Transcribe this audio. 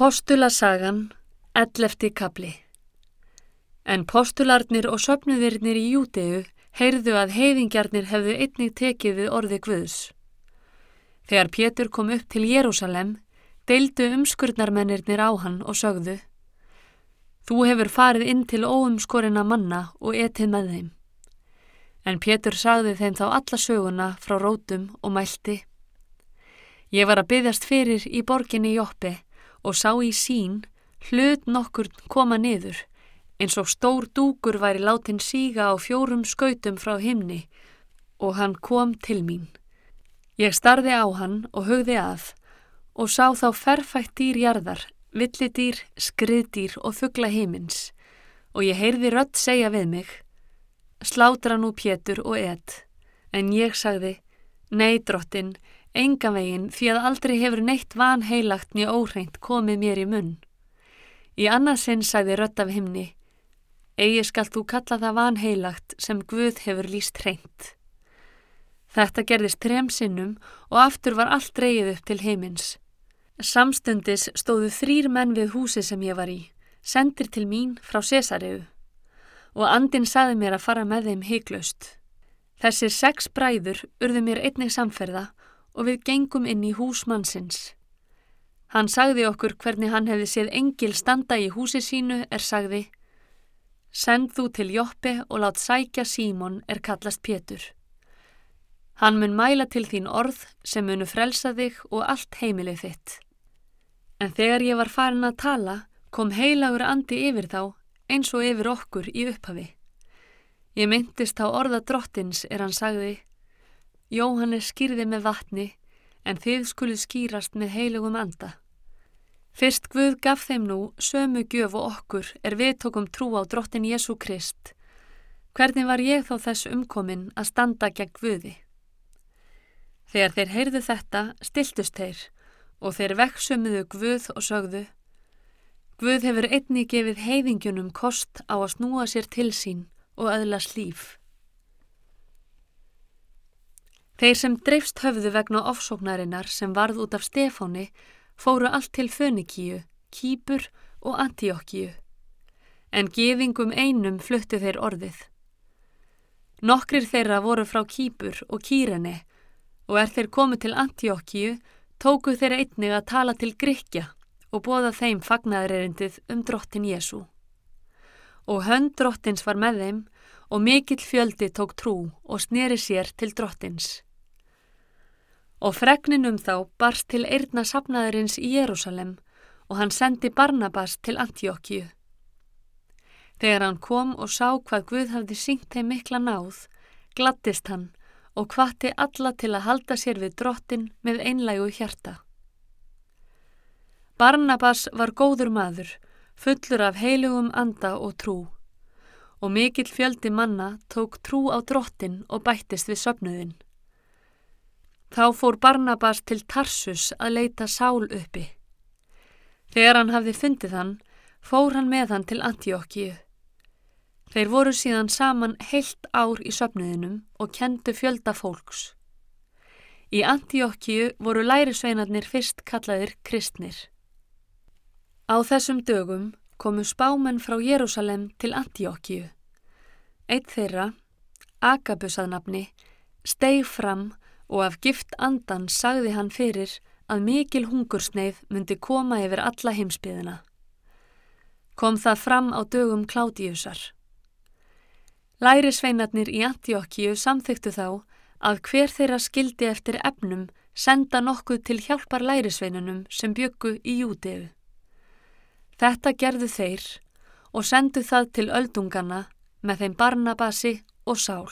Postulasagan, ellefti kapli En postularnir og söpnuðirnir í Júteu heyrðu að heiðingjarnir hefðu einnig tekið við orði Guðs. Þegar Pétur kom upp til Jérúsalem, deildu umskurnarmennirnir á hann og sögðu Þú hefur farið inn til óumskorina manna og etið með þeim. En Pétur sagði þeim þá alla söguna frá rótum og mælti Ég var að byggast fyrir í borginni Jóppi og sá í sín hlut nokkur koma niður eins og stór dúkur væri látin síga á fjórum skautum frá himni og hann kom til mín. Ég starði á hann og hugði að og sá þá ferfætt dýrjarðar, villidýr, skriðdýr og fuggla heimins og ég heyrði rött segja við mig Slátra nú Pétur og Ed en ég sagði Nei drottin, enga veginn því að aldrei hefur neitt vanheilagt nýja óhreint komið mér í munn. Í annað sinn sagði rött af himni, eigi skal þú kalla það vanheilagt sem Guð hefur líst hreint. Þetta gerðist trem sinnum og aftur var allt dreyið upp til heimins. Samstundis stóðu þrýr menn við húsi sem ég var í, sendir til mín frá Cesareu og andin saði mér að fara með þeim heiklaust. Þessir sex bræður urðu mér einnig samferða og við gengum inn í hús mannsins. Hann sagði okkur hvernig hann hefði séð engil standa í húsi sínu er sagði Send þú til Joppi og lát sækja Símon er kallast Pétur. Hann mun mæla til þín orð sem munu frelsa þig og allt heimilið þitt. En þegar ég var farin að tala kom heilagur andi yfir þá eins og yfir okkur í upphafi. Ég myndist á orða drottins er hann sagði Jóhannes skýrði með vatni en þið skulið skýrast með heilugum anda. Fyrst Guð gaf þeim nú sömu gjöf og okkur er við tókum trú á drottin Jésu Krist. Hvernig var ég þó þess umkomin að standa gegn Guði? Þegar þeir heyrðu þetta stiltust þeir og þeir vekksumuðu Guð og sögðu Guð hefur einni gefið heiðingjunum kost á að snúa sér til sín og öðlas líf. Þeir sem dreifst höfðu vegna ofsóknarinnar sem varð út af Stefáni fóru allt til Fönikíu, Kýpur og Antíokkíu. En gefingum einum fluttu þeir orðið. Nokkrir þeirra voru frá Kýpur og Kýrene og er þeir komið til Antíokkíu tóku þeir einnig að tala til Grekja og bóða þeim fagnaðreirindið um drottin Jésu. Og hönd drottins var með þeim og mikill fjöldi tók trú og sneri sér til drottins og fregninum þá barst til eirna sapnaðurins í Jérúsalem og hann sendi Barnabas til Antiokkíu. Þegar hann kom og sá hvað Guð hafði syngt þeim mikla náð, glattist hann og hvati alla til að halda sér við drottin með einlægu hjarta. Barnabas var góður maður, fullur af heilugum anda og trú og mikill fjöldi manna tók trú á drottin og bættist við söpnuðin. Þá fór Barnabas til Tarsus að leita sál uppi. Þegar hann hafði fundið hann, fór hann með hann til Antiokkíu. Þeir voru síðan saman heilt ár í söpnuðinum og kendu fjölda fólks. Í Antiokkíu voru lærisveinarnir fyrst kallaðir kristnir. Á þessum dögum komu spámenn frá Jérúsalem til Antiokkíu. Eitt þeirra, Agabus að nafni, steig fram og af gift andan sagði hann fyrir að mikil hungursneið myndi koma yfir alla heimsbyðina. Kom það fram á dögum Kládíusar. Lærisveinarnir í Antiokkíu samþyktu þá að hver þeirra skildi eftir efnum senda nokkuð til hjálpar lærisveinunum sem byggu í Júteu. Þetta gerðu þeir og sendu það til öldungana með þeim Barnabasi og Sál.